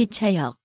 기차역.